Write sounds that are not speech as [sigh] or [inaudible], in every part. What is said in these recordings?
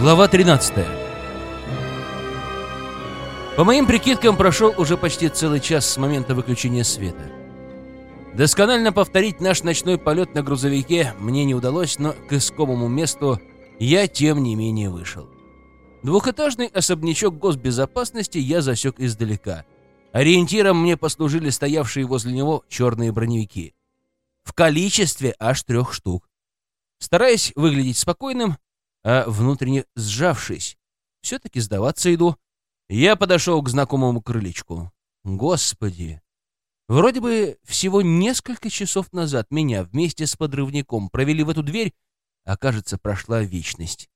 Глава 13 По моим прикидкам, прошел уже почти целый час с момента выключения света. Досконально повторить наш ночной полет на грузовике мне не удалось, но к искомому месту я, тем не менее, вышел. Двухэтажный особнячок госбезопасности я засек издалека. Ориентиром мне послужили стоявшие возле него черные броневики. В количестве аж трех штук. Стараясь выглядеть спокойным, а внутренне сжавшись, все-таки сдаваться иду, я подошел к знакомому крылечку. Господи! Вроде бы всего несколько часов назад меня вместе с подрывником провели в эту дверь, а кажется, прошла вечность.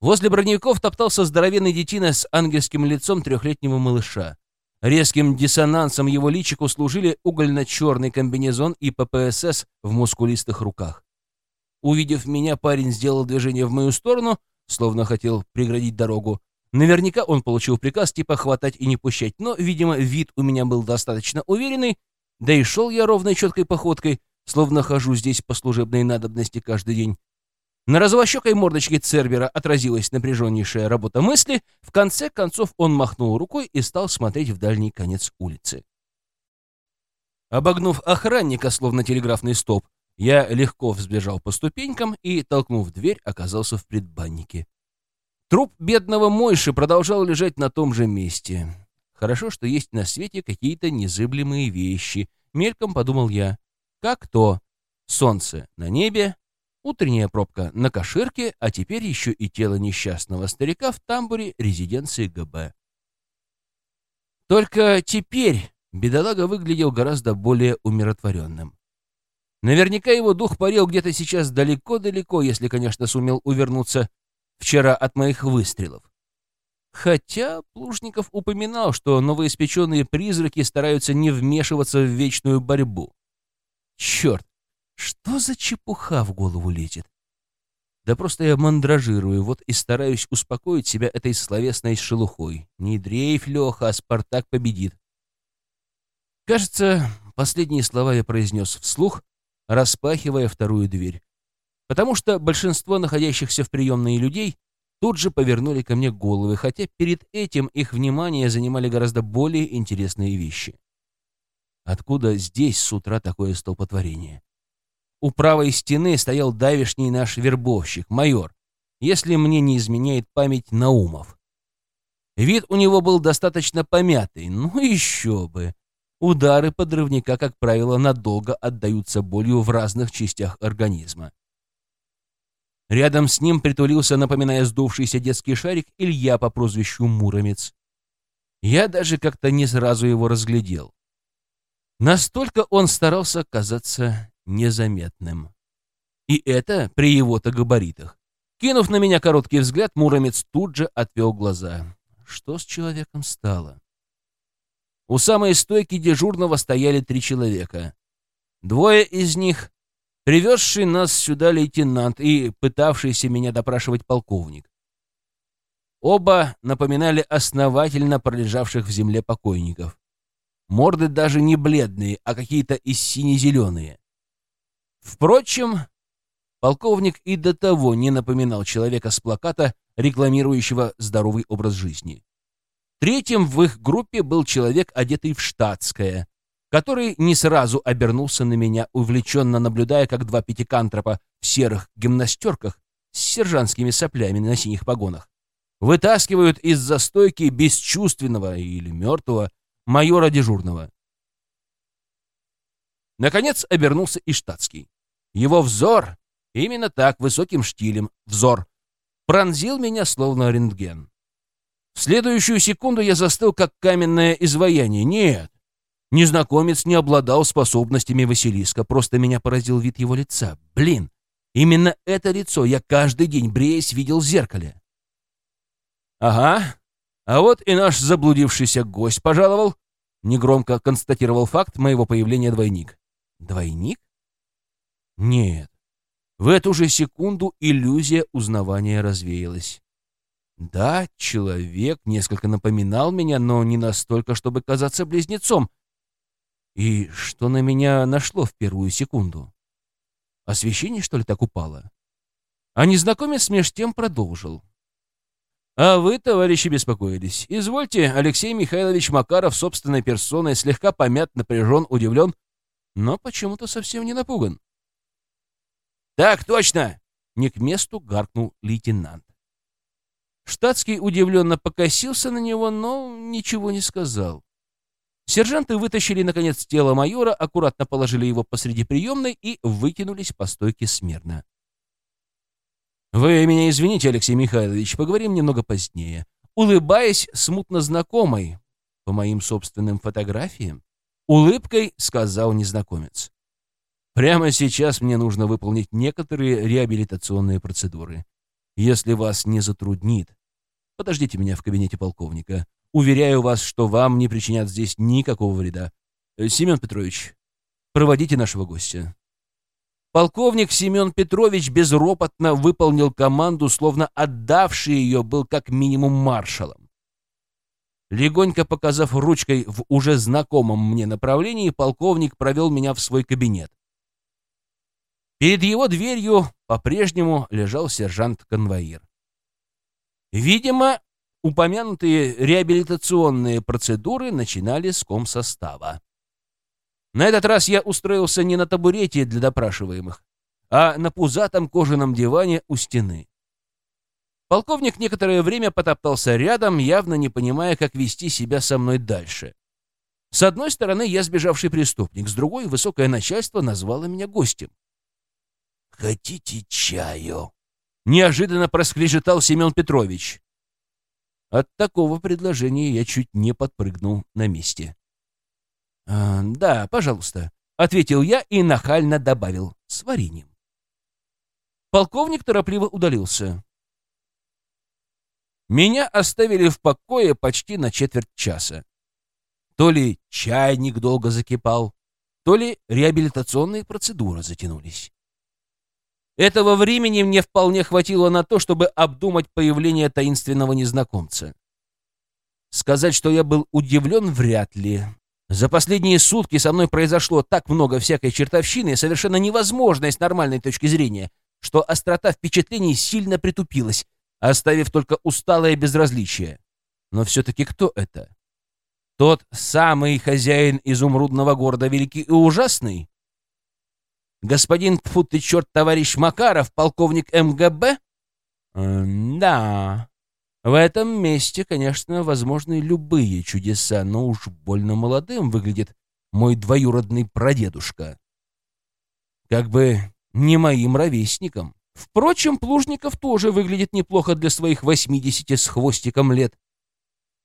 Возле броневиков топтался здоровенный детина с ангельским лицом трехлетнего малыша. Резким диссонансом его личику служили угольно-черный комбинезон и ППСС в мускулистых руках. Увидев меня, парень сделал движение в мою сторону, словно хотел преградить дорогу. Наверняка он получил приказ типа хватать и не пущать, но, видимо, вид у меня был достаточно уверенный, да и шел я ровной четкой походкой, словно хожу здесь по служебной надобности каждый день. На розовощекой мордочке Цербера отразилась напряженнейшая работа мысли. В конце концов он махнул рукой и стал смотреть в дальний конец улицы. Обогнув охранника, словно телеграфный столб, я легко взбежал по ступенькам и, толкнув дверь, оказался в предбаннике. Труп бедного Мойши продолжал лежать на том же месте. Хорошо, что есть на свете какие-то незыблемые вещи. Мельком подумал я. Как то. Солнце на небе, утренняя пробка на Каширке, а теперь еще и тело несчастного старика в тамбуре резиденции ГБ. Только теперь бедолага выглядел гораздо более умиротворенным. Наверняка его дух парил где-то сейчас далеко-далеко, если, конечно, сумел увернуться вчера от моих выстрелов. Хотя Плужников упоминал, что новоиспеченные призраки стараются не вмешиваться в вечную борьбу. Черт, что за чепуха в голову лезет? Да просто я мандражирую, вот и стараюсь успокоить себя этой словесной шелухой. Не дрейф, Леха, а Спартак победит. Кажется, последние слова я произнес вслух, распахивая вторую дверь. Потому что большинство находящихся в приемной людей тут же повернули ко мне головы, хотя перед этим их внимание занимали гораздо более интересные вещи. Откуда здесь с утра такое столпотворение? У правой стены стоял давишний наш вербовщик, майор, если мне не изменяет память Наумов. Вид у него был достаточно помятый, ну еще бы. Удары подрывника, как правило, надолго отдаются болью в разных частях организма. Рядом с ним притулился, напоминая сдувшийся детский шарик, Илья по прозвищу Муромец. Я даже как-то не сразу его разглядел. Настолько он старался казаться незаметным. И это при его-то габаритах. Кинув на меня короткий взгляд, Муромец тут же отвел глаза. Что с человеком стало? У самой стойки дежурного стояли три человека. Двое из них — привезший нас сюда лейтенант и пытавшийся меня допрашивать полковник. Оба напоминали основательно пролежавших в земле покойников. Морды даже не бледные, а какие-то и сине-зеленые. Впрочем, полковник и до того не напоминал человека с плаката, рекламирующего здоровый образ жизни. Третьим в их группе был человек, одетый в штатское, который не сразу обернулся на меня, увлеченно наблюдая, как два пятикантропа в серых гимнастерках с сержантскими соплями на синих погонах вытаскивают из застойки бесчувственного или мертвого майора дежурного. Наконец обернулся и штатский. Его взор, именно так, высоким штилем, взор, пронзил меня словно рентген. В следующую секунду я застыл, как каменное изваяние. Нет, незнакомец не обладал способностями Василиска, просто меня поразил вид его лица. Блин, именно это лицо я каждый день, бреясь, видел в зеркале. Ага, а вот и наш заблудившийся гость пожаловал. Негромко констатировал факт моего появления двойник. Двойник? Нет. В эту же секунду иллюзия узнавания развеялась. Да, человек несколько напоминал меня, но не настолько, чтобы казаться близнецом. И что на меня нашло в первую секунду? Освещение, что ли, так упало? А незнакомец меж тем продолжил. «А вы, товарищи, беспокоились. Извольте, Алексей Михайлович Макаров собственной персоной слегка помят, напряжен, удивлен, но почему-то совсем не напуган». «Так точно!» — не к месту гаркнул лейтенант. Штатский удивленно покосился на него, но ничего не сказал. Сержанты вытащили, наконец, тело майора, аккуратно положили его посреди приемной и выкинулись по стойке смирно. «Вы меня извините, Алексей Михайлович, поговорим немного позднее». Улыбаясь смутно знакомой, по моим собственным фотографиям, улыбкой сказал незнакомец. «Прямо сейчас мне нужно выполнить некоторые реабилитационные процедуры. Если вас не затруднит, подождите меня в кабинете полковника. Уверяю вас, что вам не причинят здесь никакого вреда. Семен Петрович, проводите нашего гостя». Полковник Семен Петрович безропотно выполнил команду, словно отдавший ее был как минимум маршалом. Легонько показав ручкой в уже знакомом мне направлении, полковник провел меня в свой кабинет. Перед его дверью по-прежнему лежал сержант-конвоир. Видимо, упомянутые реабилитационные процедуры начинали с комсостава. На этот раз я устроился не на табурете для допрашиваемых, а на пузатом кожаном диване у стены. Полковник некоторое время потоптался рядом, явно не понимая, как вести себя со мной дальше. С одной стороны, я сбежавший преступник, с другой — высокое начальство назвало меня гостем. «Хотите чаю?» — неожиданно проскрежетал Семен Петрович. От такого предложения я чуть не подпрыгнул на месте. «А, «Да, пожалуйста», — ответил я и нахально добавил «с вареньем». Полковник торопливо удалился. Меня оставили в покое почти на четверть часа. То ли чайник долго закипал, то ли реабилитационные процедуры затянулись. Этого времени мне вполне хватило на то, чтобы обдумать появление таинственного незнакомца. Сказать, что я был удивлен, вряд ли. За последние сутки со мной произошло так много всякой чертовщины, совершенно невозможной с нормальной точки зрения, что острота впечатлений сильно притупилась, оставив только усталое безразличие. Но все-таки кто это? Тот самый хозяин изумрудного города Великий и Ужасный? Господин Тьфу ты черт, товарищ Макаров, полковник МГБ? Э, да, в этом месте, конечно, возможны любые чудеса, но уж больно молодым выглядит мой двоюродный прадедушка. Как бы не моим ровесником. Впрочем, Плужников тоже выглядит неплохо для своих восьмидесяти с хвостиком лет.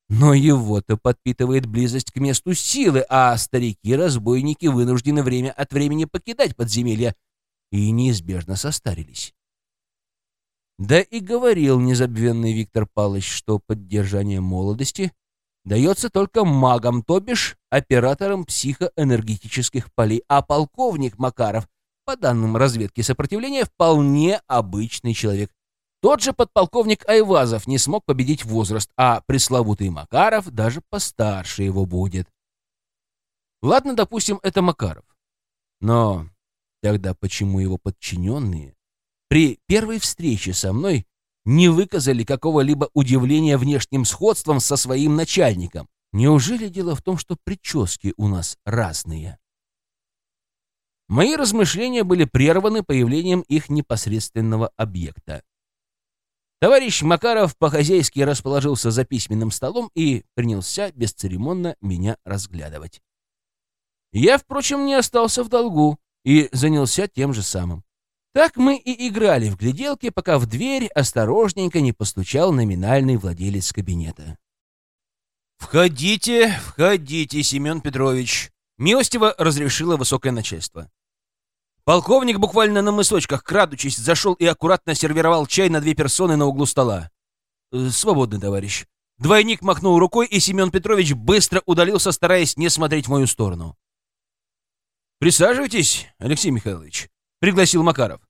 Но его-то подпитывает близость к месту силы, а старики-разбойники вынуждены время от времени покидать подземелья. И неизбежно состарились. Да и говорил незабвенный Виктор Павлович, что поддержание молодости дается только магам, то бишь операторам психоэнергетических полей, а полковник Макаров, по данным разведки сопротивления, вполне обычный человек, тот же подполковник Айвазов не смог победить возраст, а пресловутый Макаров даже постарше его будет. Ладно, допустим, это Макаров. Но тогда почему его подчиненные при первой встрече со мной не выказали какого-либо удивления внешним сходством со своим начальником? Неужели дело в том, что прически у нас разные? Мои размышления были прерваны появлением их непосредственного объекта. Товарищ Макаров по-хозяйски расположился за письменным столом и принялся бесцеремонно меня разглядывать. Я, впрочем, не остался в долгу и занялся тем же самым. Так мы и играли в гляделки, пока в дверь осторожненько не постучал номинальный владелец кабинета. «Входите, входите, Семен Петрович!» Милостиво разрешило высокое начальство. Полковник буквально на мысочках, крадучись, зашел и аккуратно сервировал чай на две персоны на углу стола. «Э, «Свободный, товарищ». Двойник махнул рукой, и Семен Петрович быстро удалился, стараясь не смотреть в мою сторону. «Присаживайтесь, Алексей Михайлович», — пригласил Макаров.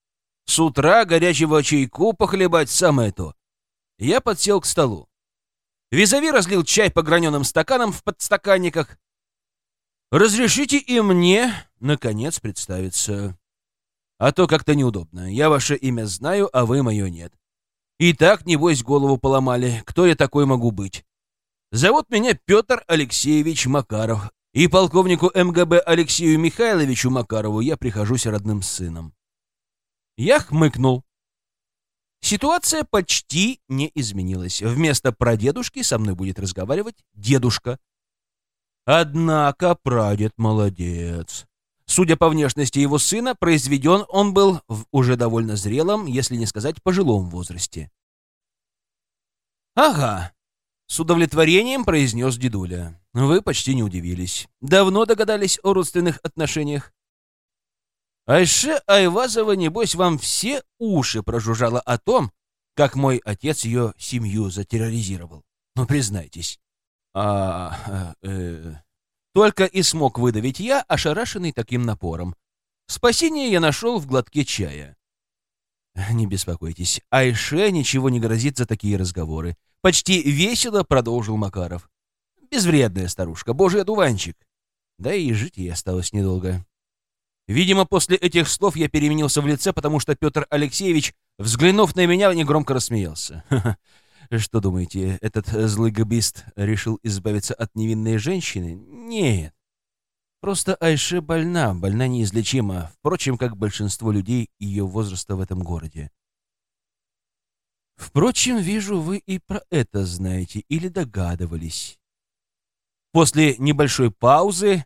«С утра горячего чайку похлебать самое то». Я подсел к столу. Визави разлил чай по граненым стаканам в подстаканниках. «Разрешите и мне, наконец, представиться». А то как-то неудобно. Я ваше имя знаю, а вы мое нет. И так, небось, голову поломали. Кто я такой могу быть? Зовут меня Петр Алексеевич Макаров. И полковнику МГБ Алексею Михайловичу Макарову я прихожусь родным сыном. Я хмыкнул. Ситуация почти не изменилась. Вместо прадедушки со мной будет разговаривать дедушка. Однако прадед молодец. Судя по внешности его сына, произведен он был в уже довольно зрелом, если не сказать пожилом возрасте. «Ага», — с удовлетворением произнес дедуля. «Вы почти не удивились. Давно догадались о родственных отношениях?» Айше Айвазова, небось, вам все уши прожужжала о том, как мой отец ее семью затерроризировал. Ну, признайтесь. А, э, только и смог выдавить я, ошарашенный таким напором. Спасение я нашел в глотке чая. Не беспокойтесь, Айше ничего не грозит за такие разговоры. Почти весело продолжил Макаров. Безвредная старушка, божий одуванчик. Да и жить ей осталось недолго. Видимо, после этих слов я переменился в лице, потому что Петр Алексеевич, взглянув на меня, негромко рассмеялся. [laughs] Что думаете, этот злый габист решил избавиться от невинной женщины? Нет. Просто Айше больна, больна неизлечима, впрочем, как большинство людей ее возраста в этом городе. Впрочем, вижу, вы и про это знаете или догадывались. После небольшой паузы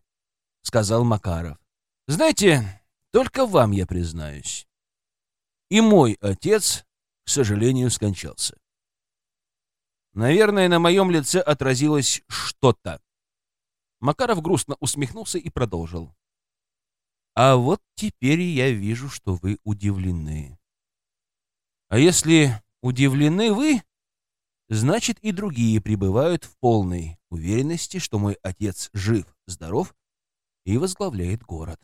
сказал Макаров. Знаете, только вам я признаюсь. И мой отец, к сожалению, скончался. Наверное, на моем лице отразилось что-то. Макаров грустно усмехнулся и продолжил. А вот теперь я вижу, что вы удивлены. А если удивлены вы, значит и другие пребывают в полной уверенности, что мой отец жив, здоров и возглавляет город.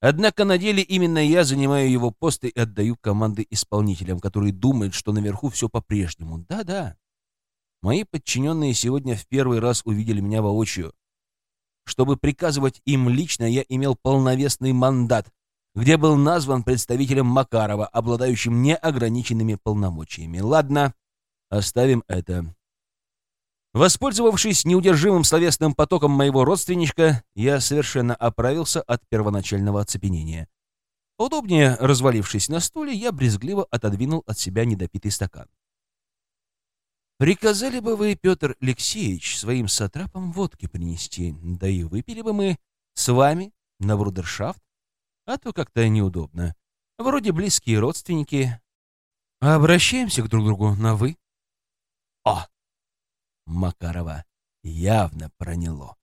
Однако на деле именно я занимаю его пост и отдаю команды исполнителям, которые думают, что наверху все по-прежнему. Да-да. Мои подчиненные сегодня в первый раз увидели меня воочию. Чтобы приказывать им лично, я имел полновесный мандат, где был назван представителем Макарова, обладающим неограниченными полномочиями. Ладно, оставим это. Воспользовавшись неудержимым словесным потоком моего родственничка, я совершенно оправился от первоначального оцепенения. Удобнее развалившись на стуле, я брезгливо отодвинул от себя недопитый стакан. «Приказали бы вы, Петр Алексеевич, своим сатрапам водки принести, да и выпили бы мы с вами на брудершафт, а то как-то неудобно. Вроде близкие родственники. А обращаемся к друг другу на «вы». О, Макарова явно проняло.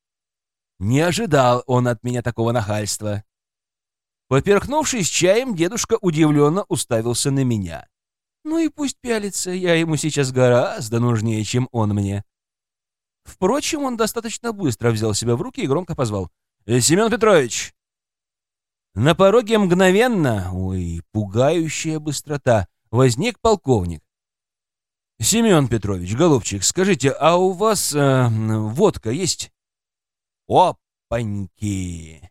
Не ожидал он от меня такого нахальства. Поперхнувшись чаем, дедушка удивленно уставился на меня. Ну и пусть пялится, я ему сейчас гораздо нужнее, чем он мне. Впрочем, он достаточно быстро взял себя в руки и громко позвал. «Э, «Семен Петрович!» На пороге мгновенно, ой, пугающая быстрота, возник полковник. Семен Петрович, голубчик, скажите, а у вас э, водка есть? Опаньки!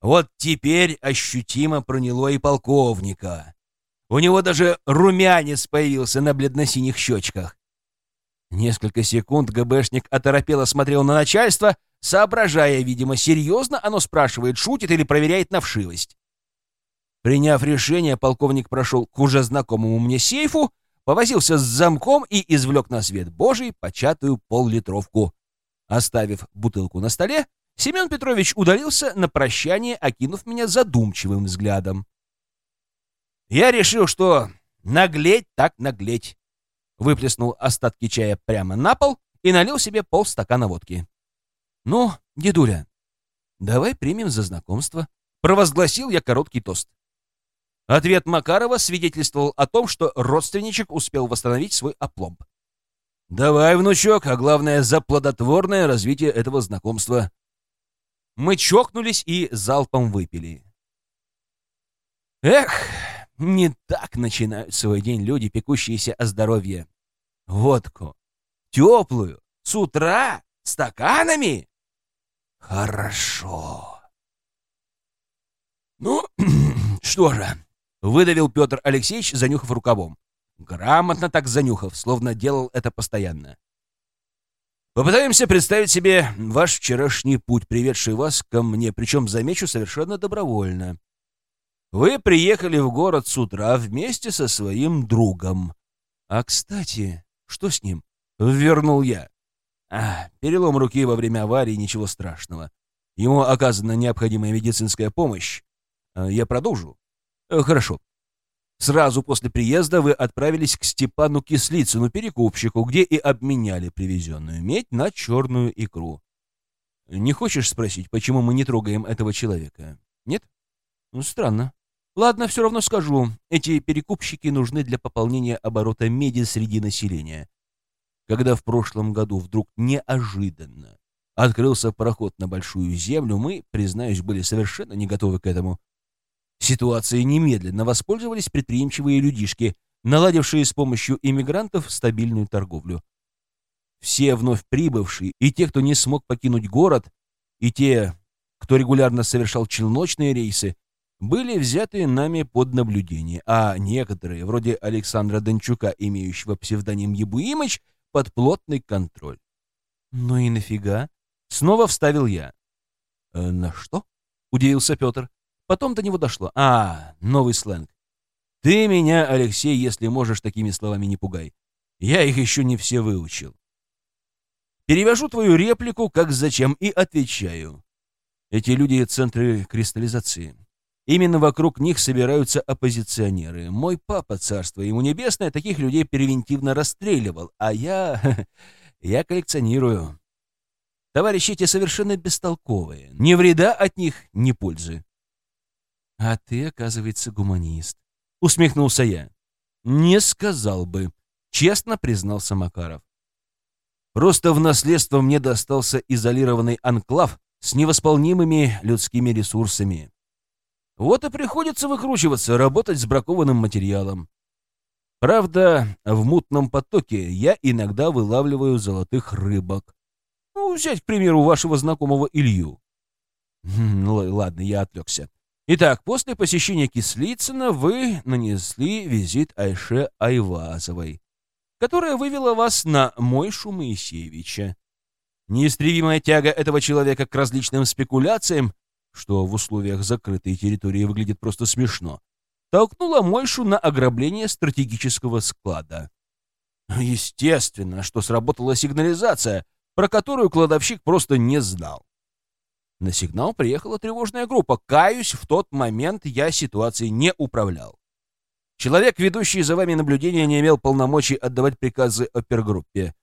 Вот теперь ощутимо проняло и полковника. У него даже румянец появился на бледно-синих щечках. Несколько секунд ГБшник оторопело смотрел на начальство, соображая, видимо, серьезно оно спрашивает, шутит или проверяет на вшивость. Приняв решение, полковник прошел к уже знакомому мне сейфу, повозился с замком и извлек на свет Божий початую поллитровку. Оставив бутылку на столе, Семен Петрович удалился на прощание, окинув меня задумчивым взглядом. Я решил, что наглеть так наглеть. Выплеснул остатки чая прямо на пол и налил себе полстакана водки. «Ну, дедуля, давай примем за знакомство», — провозгласил я короткий тост. Ответ Макарова свидетельствовал о том, что родственничек успел восстановить свой опломб. «Давай, внучок, а главное, за плодотворное развитие этого знакомства». Мы чокнулись и залпом выпили. Эх, не так начинают свой день люди, пекущиеся о здоровье. Водку. Теплую. С утра? Стаканами? Хорошо. Ну, [clears throat] что же, выдавил Петр Алексеевич, занюхав рукавом. Грамотно так занюхав, словно делал это постоянно. Попытаемся представить себе ваш вчерашний путь, приведший вас ко мне, причем, замечу, совершенно добровольно. Вы приехали в город с утра вместе со своим другом. А, кстати, что с ним? Вернул я. А, перелом руки во время аварии, ничего страшного. Ему оказана необходимая медицинская помощь. А, я продолжу? Э, хорошо. Сразу после приезда вы отправились к Степану Кислицыну, перекупщику, где и обменяли привезенную медь на черную икру. Не хочешь спросить, почему мы не трогаем этого человека? Нет? Ну, странно. Ладно, все равно скажу. Эти перекупщики нужны для пополнения оборота меди среди населения. Когда в прошлом году вдруг неожиданно открылся проход на Большую Землю, мы, признаюсь, были совершенно не готовы к этому. Ситуацией немедленно воспользовались предприимчивые людишки, наладившие с помощью иммигрантов стабильную торговлю. Все вновь прибывшие, и те, кто не смог покинуть город, и те, кто регулярно совершал челночные рейсы, были взяты нами под наблюдение, а некоторые, вроде Александра Дончука, имеющего псевдоним Ебуимыч, под плотный контроль. «Ну и нафига?» — снова вставил я. «Э, «На что?» — удивился Петр. Потом до него дошло. А, новый сленг. Ты меня, Алексей, если можешь, такими словами не пугай. Я их еще не все выучил. Перевожу твою реплику как зачем и отвечаю. Эти люди — центры кристаллизации. Именно вокруг них собираются оппозиционеры. Мой папа, царство ему небесное, таких людей превентивно расстреливал, а я... [laughs] я коллекционирую. Товарищи эти совершенно бестолковые. Ни вреда от них, ни пользы. «А ты, оказывается, гуманист», — усмехнулся я. «Не сказал бы», — честно признался Макаров. «Просто в наследство мне достался изолированный анклав с невосполнимыми людскими ресурсами. Вот и приходится выкручиваться, работать с бракованным материалом. Правда, в мутном потоке я иногда вылавливаю золотых рыбок. Ну, взять, к примеру, вашего знакомого Илью. Ладно, я отвлекся. Итак, после посещения Кислицына вы нанесли визит Айше Айвазовой, которая вывела вас на Мойшу Моисеевича. Неистребимая тяга этого человека к различным спекуляциям, что в условиях закрытой территории выглядит просто смешно, толкнула Мойшу на ограбление стратегического склада. Естественно, что сработала сигнализация, про которую кладовщик просто не знал. На сигнал приехала тревожная группа. Каюсь, в тот момент я ситуацией не управлял. Человек, ведущий за вами наблюдение, не имел полномочий отдавать приказы опергруппе.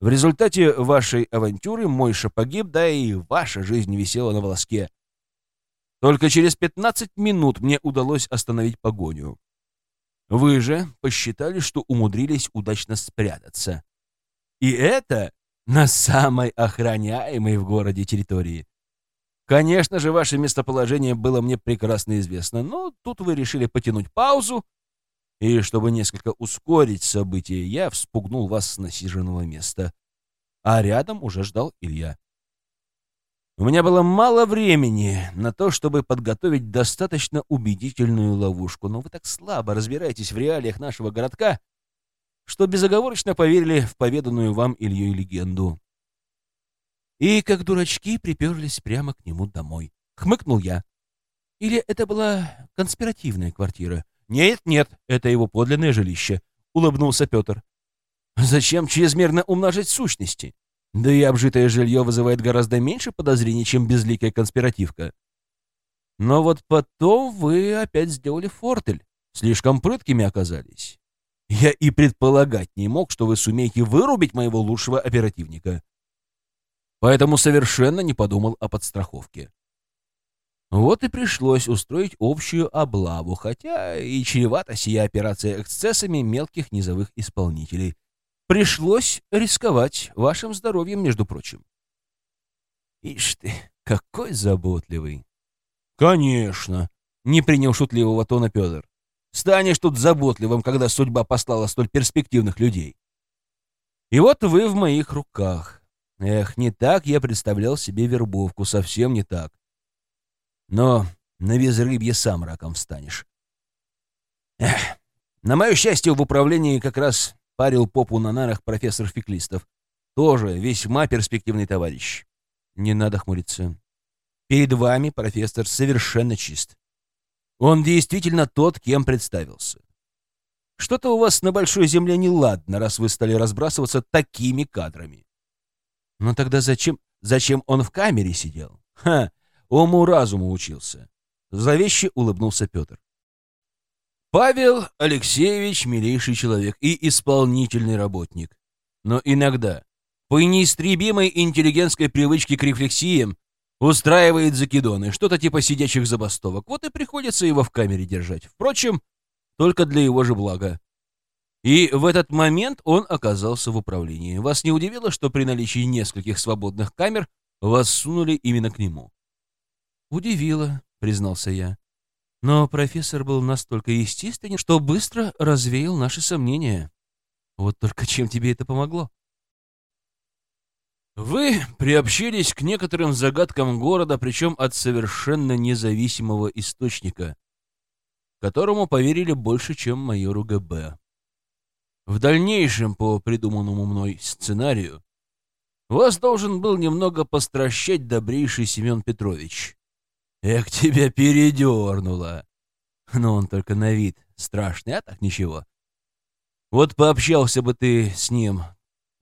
В результате вашей авантюры Мойша погиб, да и ваша жизнь висела на волоске. Только через 15 минут мне удалось остановить погоню. Вы же посчитали, что умудрились удачно спрятаться. И это на самой охраняемой в городе территории. Конечно же, ваше местоположение было мне прекрасно известно, но тут вы решили потянуть паузу, и чтобы несколько ускорить события, я вспугнул вас с насиженного места. А рядом уже ждал Илья. У меня было мало времени на то, чтобы подготовить достаточно убедительную ловушку, но вы так слабо разбираетесь в реалиях нашего городка, что безоговорочно поверили в поведанную вам Ильей легенду и, как дурачки, приперлись прямо к нему домой. Хмыкнул я. Или это была конспиративная квартира? Нет, нет, это его подлинное жилище, улыбнулся Петр. Зачем чрезмерно умножить сущности? Да и обжитое жилье вызывает гораздо меньше подозрений, чем безликая конспиративка. Но вот потом вы опять сделали фортель. Слишком прыткими оказались. Я и предполагать не мог, что вы сумеете вырубить моего лучшего оперативника поэтому совершенно не подумал о подстраховке. Вот и пришлось устроить общую облаву, хотя и чревата сия операция эксцессами мелких низовых исполнителей. Пришлось рисковать вашим здоровьем, между прочим. Ишь ты, какой заботливый. Конечно, не принял шутливого тона Петр. Станешь тут заботливым, когда судьба послала столь перспективных людей. И вот вы в моих руках. Эх, не так я представлял себе вербовку, совсем не так. Но на безрыбье сам раком встанешь. Эх, на мое счастье, в управлении как раз парил попу на нарах профессор Феклистов. Тоже весьма перспективный товарищ. Не надо хмуриться. Перед вами профессор совершенно чист. Он действительно тот, кем представился. Что-то у вас на Большой Земле неладно, раз вы стали разбрасываться такими кадрами. Но тогда зачем, зачем он в камере сидел? Ха, уму-разуму учился. Зловеще улыбнулся Петр. Павел Алексеевич — милейший человек и исполнительный работник. Но иногда, по неистребимой интеллигентской привычке к рефлексиям, устраивает закидоны, что-то типа сидячих забастовок. Вот и приходится его в камере держать. Впрочем, только для его же блага. И в этот момент он оказался в управлении. Вас не удивило, что при наличии нескольких свободных камер вас сунули именно к нему? Удивило, признался я. Но профессор был настолько естественен, что быстро развеял наши сомнения. Вот только чем тебе это помогло? Вы приобщились к некоторым загадкам города, причем от совершенно независимого источника, которому поверили больше, чем майору ГБ. В дальнейшем, по придуманному мной сценарию, вас должен был немного постращать добрейший Семен Петрович. Эх, тебя передернуло. Но он только на вид страшный, а так ничего. Вот пообщался бы ты с ним,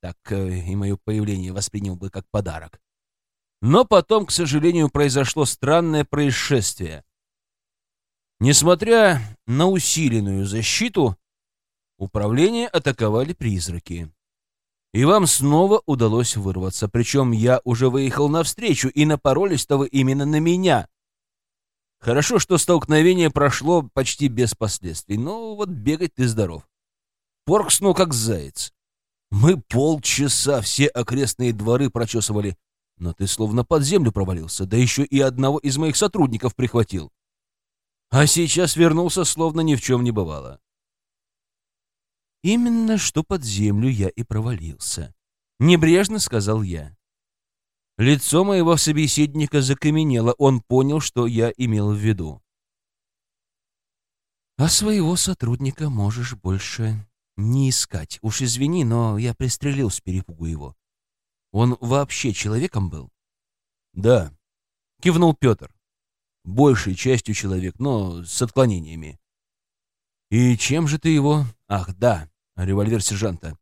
так э, и мое появление воспринял бы как подарок. Но потом, к сожалению, произошло странное происшествие. Несмотря на усиленную защиту, управление атаковали призраки. И вам снова удалось вырваться, причем я уже выехал навстречу, и напоролись-то вы именно на меня. Хорошо, что столкновение прошло почти без последствий, но вот бегать ты здоров. Поркснул как заяц. Мы полчаса все окрестные дворы прочесывали, но ты словно под землю провалился, да еще и одного из моих сотрудников прихватил. А сейчас вернулся, словно ни в чем не бывало. Именно что под землю я и провалился. Небрежно сказал я. Лицо моего собеседника закаменело, он понял, что я имел в виду. «А своего сотрудника можешь больше не искать. Уж извини, но я пристрелил с перепугу его. Он вообще человеком был?» «Да», — кивнул Петр. «Большей частью человек, но с отклонениями». «И чем же ты его...» «Ах, да, револьвер сержанта».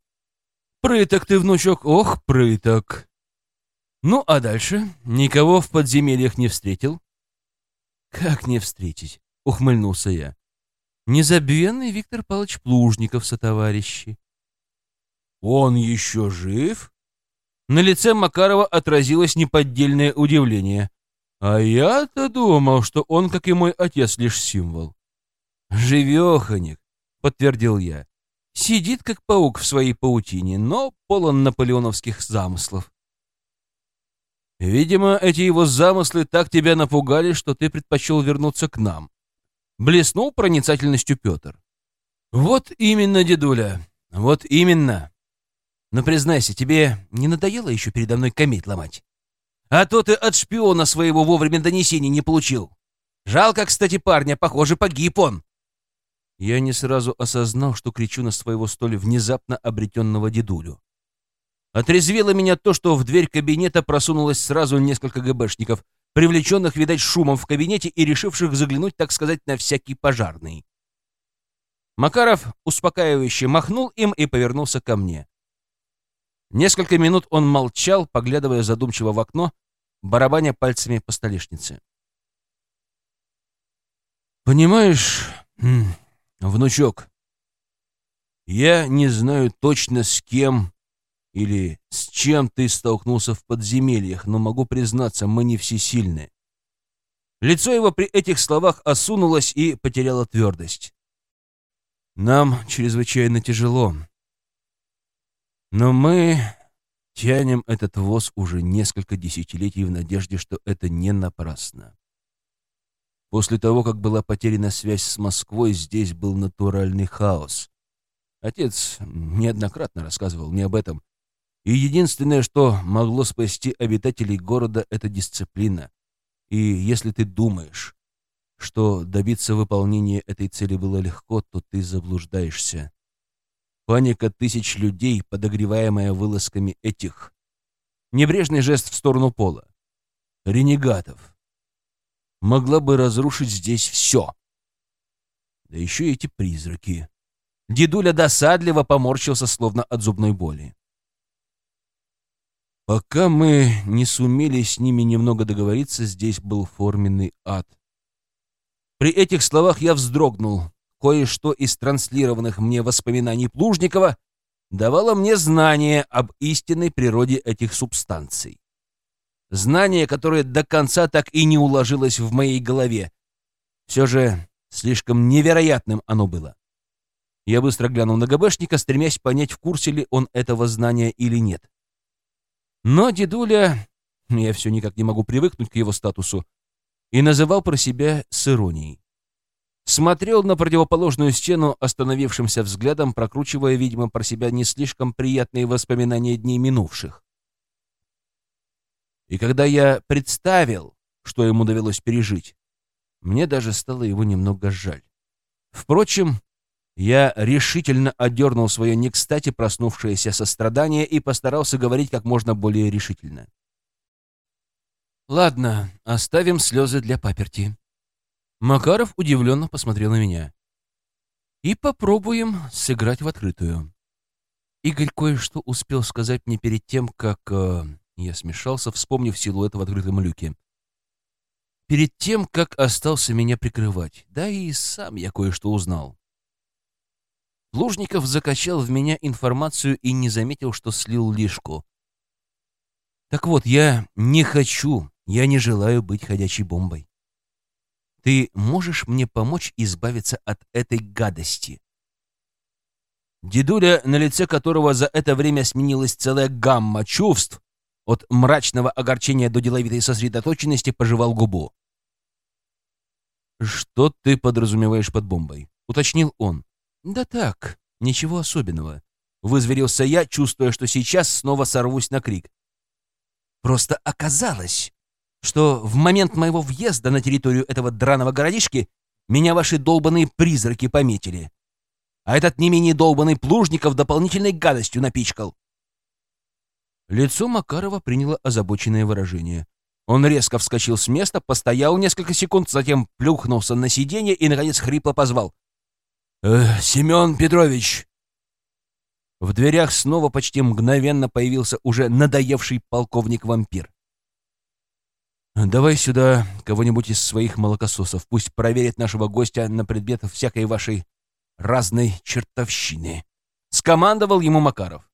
«Прыток ты, внучок, ох, прыток!» Ну, а дальше? Никого в подземельях не встретил? Как не встретить? Ухмыльнулся я. Незабвенный Виктор Павлович Плужников сотоварищи. Он еще жив? На лице Макарова отразилось неподдельное удивление. А я-то думал, что он, как и мой отец, лишь символ. Живеханик, подтвердил я. Сидит, как паук в своей паутине, но полон наполеоновских замыслов. Видимо, эти его замыслы так тебя напугали, что ты предпочел вернуться к нам. Блеснул проницательностью Петр. Вот именно, дедуля, вот именно. Но признайся, тебе не надоело еще передо мной кометь ломать? А то ты от шпиона своего вовремя донесений не получил. Жалко, кстати, парня, похоже, погиб он. Я не сразу осознал, что кричу на своего столь внезапно обретенного дедулю. Отрезвело меня то, что в дверь кабинета просунулось сразу несколько ГБшников, привлеченных, видать, шумом в кабинете и решивших заглянуть, так сказать, на всякий пожарный. Макаров успокаивающе махнул им и повернулся ко мне. Несколько минут он молчал, поглядывая задумчиво в окно, барабаня пальцами по столешнице. «Понимаешь, внучок, я не знаю точно с кем или с чем ты столкнулся в подземельях, но могу признаться, мы не всесильны. Лицо его при этих словах осунулось и потеряло твердость. Нам чрезвычайно тяжело. Но мы тянем этот воз уже несколько десятилетий в надежде, что это не напрасно. После того, как была потеряна связь с Москвой, здесь был натуральный хаос. Отец неоднократно рассказывал мне об этом, и единственное, что могло спасти обитателей города, это дисциплина. И если ты думаешь, что добиться выполнения этой цели было легко, то ты заблуждаешься. Паника тысяч людей, подогреваемая вылазками этих. Небрежный жест в сторону пола. Ренегатов. Могла бы разрушить здесь все. Да еще эти призраки. Дедуля досадливо поморщился, словно от зубной боли. Пока мы не сумели с ними немного договориться, здесь был форменный ад. При этих словах я вздрогнул. Кое-что из транслированных мне воспоминаний Плужникова давало мне знание об истинной природе этих субстанций. Знание, которое до конца так и не уложилось в моей голове. Все же слишком невероятным оно было. Я быстро глянул на ГБшника, стремясь понять, в курсе ли он этого знания или нет. Но дедуля, я все никак не могу привыкнуть к его статусу, и называл про себя с иронией. Смотрел на противоположную стену остановившимся взглядом, прокручивая, видимо, про себя не слишком приятные воспоминания дней минувших. И когда я представил, что ему довелось пережить, мне даже стало его немного жаль. Впрочем, я решительно одернул свое не кстати проснувшееся сострадание и постарался говорить как можно более решительно. Ладно, оставим слезы для паперти. Макаров удивленно посмотрел на меня. И попробуем сыграть в открытую. Игорь кое-что успел сказать мне перед тем, как э, я смешался, вспомнив силуэт в открытом люке. Перед тем, как остался меня прикрывать. Да и сам я кое-что узнал. Лужников закачал в меня информацию и не заметил, что слил лишку. Так вот, я не хочу я не желаю быть ходячей бомбой. Ты можешь мне помочь избавиться от этой гадости?» Дедуля, на лице которого за это время сменилась целая гамма чувств, от мрачного огорчения до деловитой сосредоточенности пожевал губу. «Что ты подразумеваешь под бомбой?» — уточнил он. «Да так, ничего особенного», — вызверился я, чувствуя, что сейчас снова сорвусь на крик. «Просто оказалось, что в момент моего въезда на территорию этого драного городишки меня ваши долбанные призраки пометили. А этот не менее долбанный Плужников дополнительной гадостью напичкал. Лицо Макарова приняло озабоченное выражение. Он резко вскочил с места, постоял несколько секунд, затем плюхнулся на сиденье и, наконец, хрипло позвал. «Э, «Семен Петрович!» В дверях снова почти мгновенно появился уже надоевший полковник-вампир. Давай сюда кого-нибудь из своих молокососов. Пусть проверит нашего гостя на предмет всякой вашей разной чертовщины. Скомандовал ему Макаров.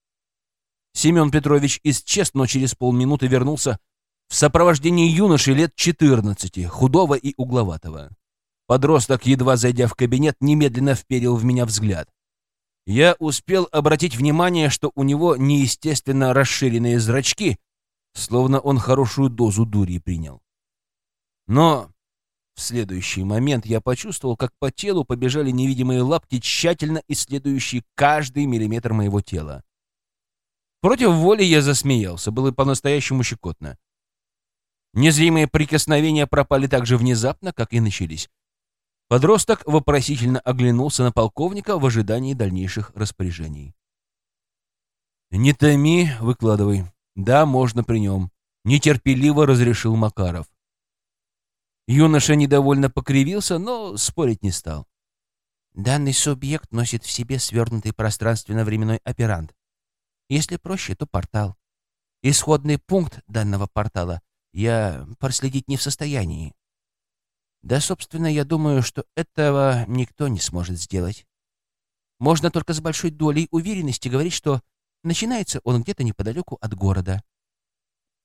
Семен Петрович исчез, но через полминуты вернулся в сопровождении юноши лет 14, худого и угловатого. Подросток, едва зайдя в кабинет, немедленно вперил в меня взгляд. Я успел обратить внимание, что у него неестественно расширенные зрачки, словно он хорошую дозу дури принял. Но в следующий момент я почувствовал, как по телу побежали невидимые лапки, тщательно исследующие каждый миллиметр моего тела. Против воли я засмеялся, было по-настоящему щекотно. Незримые прикосновения пропали так же внезапно, как и начались. Подросток вопросительно оглянулся на полковника в ожидании дальнейших распоряжений. «Не томи, выкладывай», да, можно при нем. Нетерпеливо разрешил Макаров. Юноша недовольно покривился, но спорить не стал. Данный субъект носит в себе свернутый пространственно-временной оперант. Если проще, то портал. Исходный пункт данного портала я проследить не в состоянии. Да, собственно, я думаю, что этого никто не сможет сделать. Можно только с большой долей уверенности говорить, что Начинается он где-то неподалеку от города.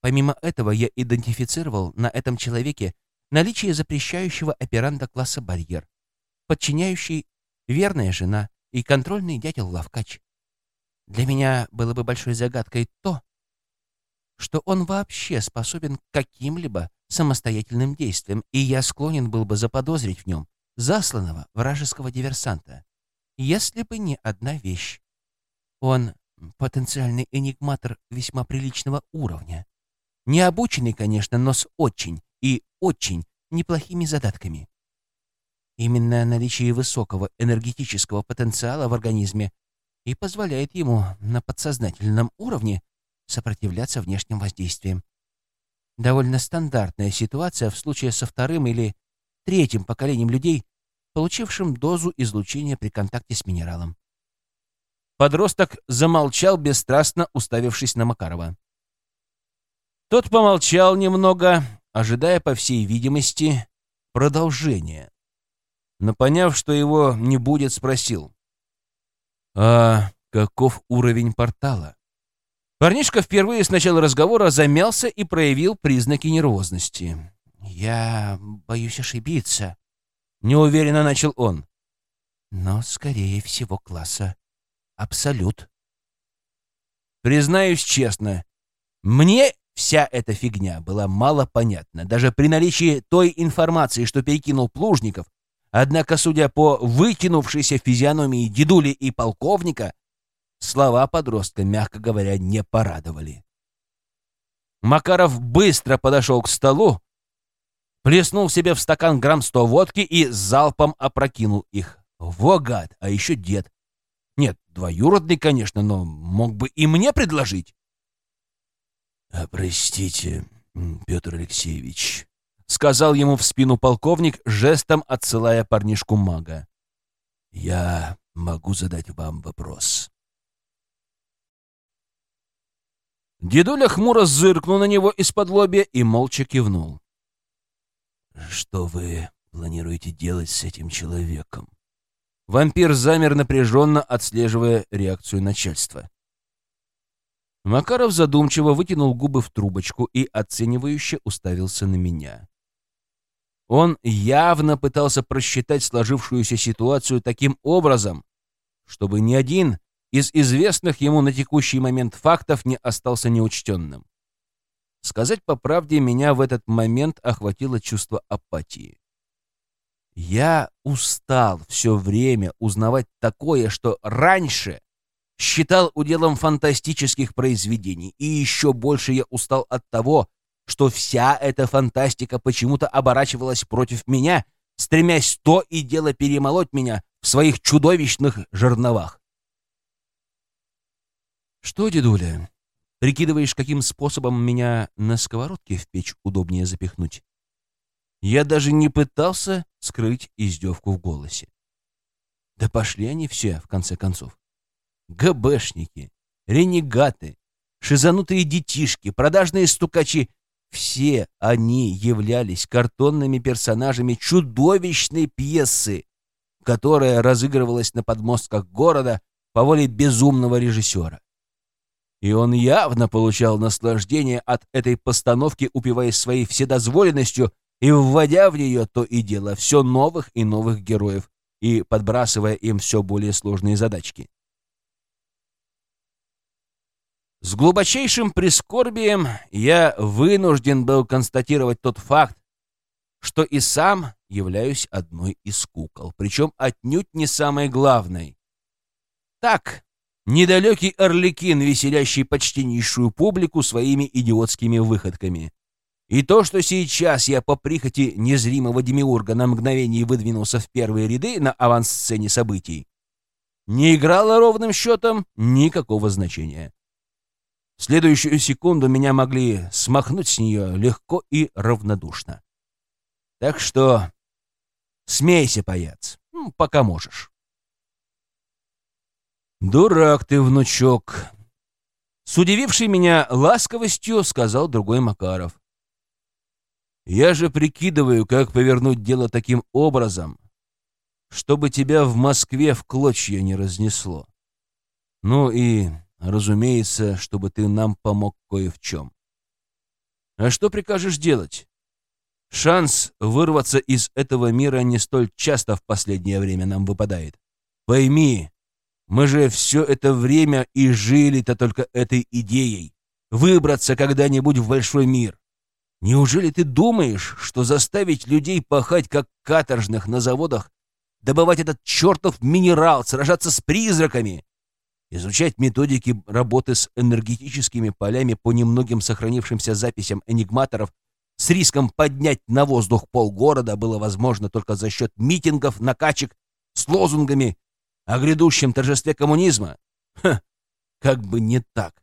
Помимо этого, я идентифицировал на этом человеке наличие запрещающего операнта класса «Барьер», подчиняющий верная жена и контрольный дятел-лавкач. Для меня было бы большой загадкой то, что он вообще способен каким-либо самостоятельным действиям, и я склонен был бы заподозрить в нем засланного вражеского диверсанта, если бы не одна вещь. Он Потенциальный энигматор весьма приличного уровня. Не обученный, конечно, но с очень и очень неплохими задатками. Именно наличие высокого энергетического потенциала в организме и позволяет ему на подсознательном уровне сопротивляться внешним воздействиям. Довольно стандартная ситуация в случае со вторым или третьим поколением людей, получившим дозу излучения при контакте с минералом. Подросток замолчал, бесстрастно уставившись на Макарова. Тот помолчал немного, ожидая, по всей видимости, продолжения. Но поняв, что его не будет, спросил. «А каков уровень портала?» Парнишка впервые с начала разговора замялся и проявил признаки нервозности. «Я боюсь ошибиться», — неуверенно начал он. «Но, скорее всего, класса Абсолют. Признаюсь честно, мне вся эта фигня была мало понятна, даже при наличии той информации, что перекинул Плужников. Однако, судя по вытянувшейся физиономии дедули и полковника, слова подростка, мягко говоря, не порадовали. Макаров быстро подошел к столу, плеснул себе в стакан грамм сто водки и залпом опрокинул их. Во гад, а еще дед. Нет, двоюродный, конечно, но мог бы и мне предложить. А «Простите, Петр Алексеевич», — сказал ему в спину полковник, жестом отсылая парнишку мага. «Я могу задать вам вопрос». Дедуля хмуро зыркнул на него из-под лобья и молча кивнул. «Что вы планируете делать с этим человеком?» Вампир замер напряженно, отслеживая реакцию начальства. Макаров задумчиво вытянул губы в трубочку и оценивающе уставился на меня. Он явно пытался просчитать сложившуюся ситуацию таким образом, чтобы ни один из известных ему на текущий момент фактов не остался неучтенным. Сказать по правде, меня в этот момент охватило чувство апатии. Я устал все время узнавать такое, что раньше считал уделом фантастических произведений, и еще больше я устал от того, что вся эта фантастика почему-то оборачивалась против меня, стремясь то и дело перемолоть меня в своих чудовищных жерновах. «Что, дедуля, прикидываешь, каким способом меня на сковородке в печь удобнее запихнуть?» Я даже не пытался скрыть издевку в голосе. Да пошли они все, в конце концов. ГБшники, ренегаты, шизанутые детишки, продажные стукачи — все они являлись картонными персонажами чудовищной пьесы, которая разыгрывалась на подмостках города по воле безумного режиссера. И он явно получал наслаждение от этой постановки, упиваясь своей вседозволенностью и вводя в нее то и дело все новых и новых героев и подбрасывая им все более сложные задачки. С глубочайшим прискорбием я вынужден был констатировать тот факт, что и сам являюсь одной из кукол, причем отнюдь не самой главной. Так, недалекий Орликин, веселящий почтеннейшую публику своими идиотскими выходками. И то, что сейчас я по прихоти незримого демиурга на мгновение выдвинулся в первые ряды на авансцене событий, не играло ровным счетом никакого значения. В следующую секунду меня могли смахнуть с нее легко и равнодушно. Так что смейся, паяц, пока можешь. «Дурак ты, внучок!» С удивившей меня ласковостью сказал другой Макаров. Я же прикидываю, как повернуть дело таким образом, чтобы тебя в Москве в клочья не разнесло. Ну и, разумеется, чтобы ты нам помог кое в чем. А что прикажешь делать? Шанс вырваться из этого мира не столь часто в последнее время нам выпадает. Пойми, мы же все это время и жили-то только этой идеей — выбраться когда-нибудь в большой мир. Неужели ты думаешь, что заставить людей пахать, как каторжных на заводах, добывать этот чертов минерал, сражаться с призраками, изучать методики работы с энергетическими полями по немногим сохранившимся записям энигматоров с риском поднять на воздух полгорода было возможно только за счет митингов, накачек с лозунгами о грядущем торжестве коммунизма? Ха, как бы не так.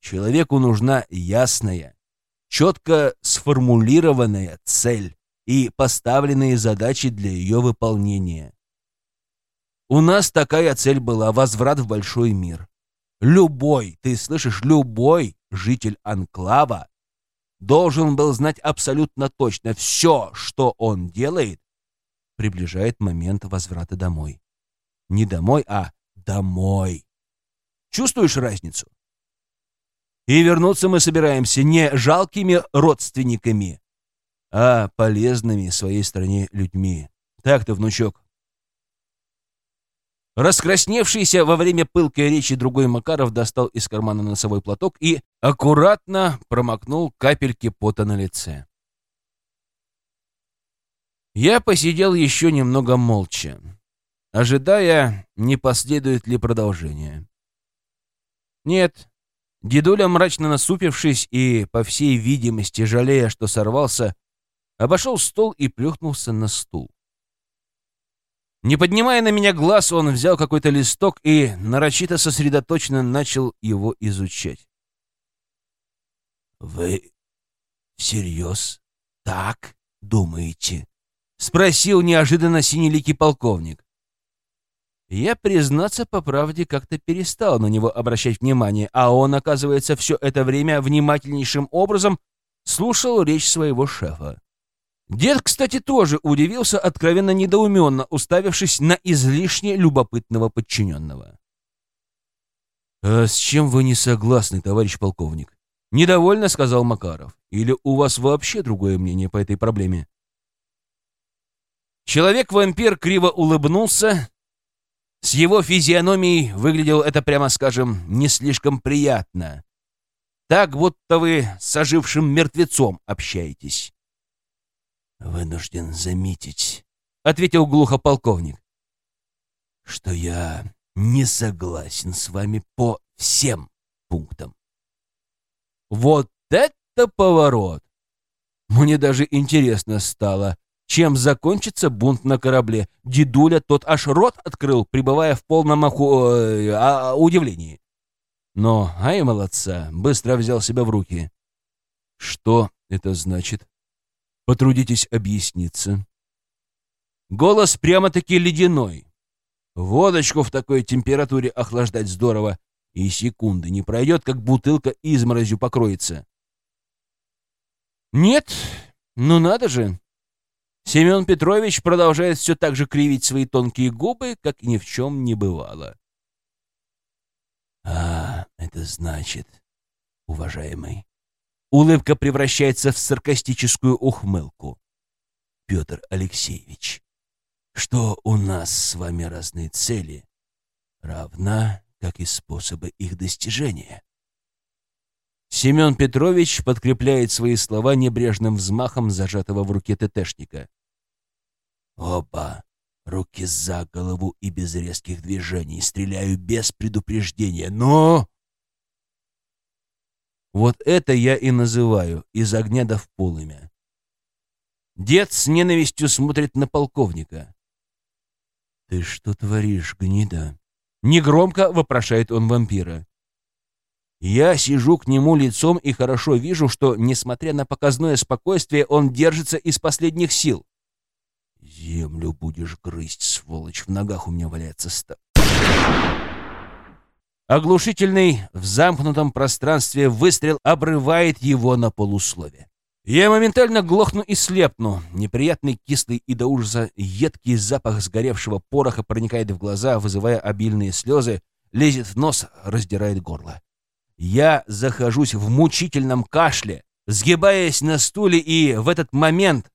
Человеку нужна ясная, четко сформулированная цель и поставленные задачи для ее выполнения. У нас такая цель была — возврат в большой мир. Любой, ты слышишь, любой житель анклава должен был знать абсолютно точно все, что он делает, приближает момент возврата домой. Не домой, а домой. Чувствуешь разницу? И вернуться мы собираемся не жалкими родственниками, а полезными своей стране людьми. Так-то, внучок. Раскрасневшийся во время пылкой речи другой Макаров достал из кармана носовой платок и аккуратно промокнул капельки пота на лице. Я посидел еще немного молча, ожидая, не последует ли продолжение. Нет, дедуля, мрачно насупившись и, по всей видимости, жалея, что сорвался, обошел стол и плюхнулся на стул. Не поднимая на меня глаз, он взял какой-то листок и нарочито сосредоточенно начал его изучать. «Вы всерьез так думаете?» — спросил неожиданно синеликий полковник. Я, признаться по правде, как-то перестал на него обращать внимание, а он, оказывается, все это время внимательнейшим образом слушал речь своего шефа. Дед, кстати, тоже удивился откровенно недоуменно, уставившись на излишне любопытного подчиненного. «А с чем вы не согласны, товарищ полковник?» «Недовольно», — сказал Макаров. «Или у вас вообще другое мнение по этой проблеме?» Человек-вампир криво улыбнулся. С его физиономией выглядело это, прямо скажем, не слишком приятно. Так, будто вы с ожившим мертвецом общаетесь. «Вынужден заметить», — ответил глухо полковник, «что я не согласен с вами по всем пунктам». «Вот это поворот!» Мне даже интересно стало, чем закончится бунт на корабле. Дедуля тот аж рот открыл, пребывая в полном оху... э, а, удивлении. Но, ай, молодца, быстро взял себя в руки. Что это значит? Потрудитесь объясниться. Голос прямо-таки ледяной. Водочку в такой температуре охлаждать здорово, и секунды не пройдет, как бутылка изморозью покроется. Нет, ну надо же. Семен Петрович продолжает все так же кривить свои тонкие губы, как ни в чем не бывало. А, это значит, уважаемый, Улыбка превращается в саркастическую ухмылку. Петр Алексеевич, что у нас с вами разные цели, равна, как и способы их достижения. Семен Петрович подкрепляет свои слова небрежным взмахом зажатого в руке ТТшника. Оба руки за голову и без резких движений. Стреляю без предупреждения, но... Вот это я и называю из огня до полымя. Дед с ненавистью смотрит на полковника. «Ты что творишь, гнида?» Негромко вопрошает он вампира. Я сижу к нему лицом и хорошо вижу, что, несмотря на показное спокойствие, он держится из последних сил. «Землю будешь грызть, сволочь, в ногах у меня валяется ста...» Оглушительный в замкнутом пространстве выстрел обрывает его на полуслове. Я моментально глохну и слепну. Неприятный, кислый и до ужаса едкий запах сгоревшего пороха проникает в глаза, вызывая обильные слезы, лезет в нос, раздирает горло. Я захожусь в мучительном кашле, сгибаясь на стуле, и в этот момент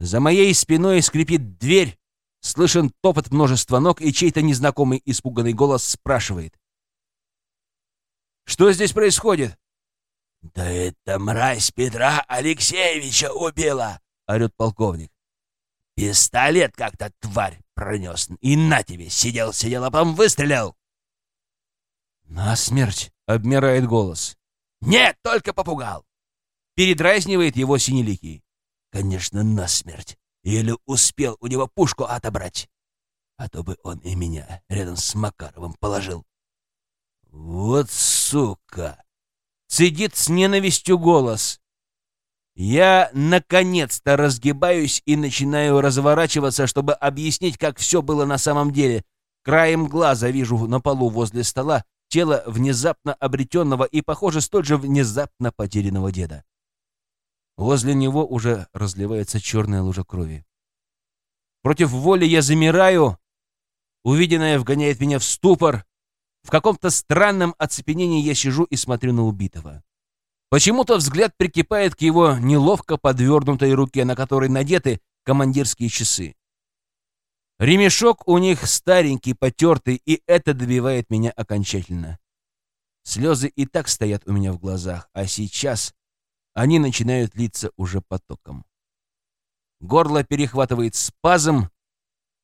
за моей спиной скрипит дверь, слышен топот множества ног, и чей-то незнакомый испуганный голос спрашивает. Что здесь происходит?» «Да это мразь Петра Алексеевича убила!» — орет полковник. «Пистолет как-то тварь пронес, и на тебе сидел-сидел, а потом выстрелил!» «На смерть!» — обмирает голос. «Нет, только попугал!» передразнивает его синеликий. Конечно, насмерть. Еле успел у него пушку отобрать. А то бы он и меня рядом с Макаровым положил. Вот сука! Цедит с ненавистью голос. Я наконец-то разгибаюсь и начинаю разворачиваться, чтобы объяснить, как все было на самом деле. Краем глаза вижу на полу возле стола тело внезапно обретенного и, похоже, столь же внезапно потерянного деда. Возле него уже разливается черная лужа крови. Против воли я замираю. Увиденное вгоняет меня в ступор. В каком-то странном оцепенении я сижу и смотрю на убитого. Почему-то взгляд прикипает к его неловко подвернутой руке, на которой надеты командирские часы. Ремешок у них старенький, потертый, и это добивает меня окончательно. Слезы и так стоят у меня в глазах, а сейчас они начинают литься уже потоком. Горло перехватывает спазм,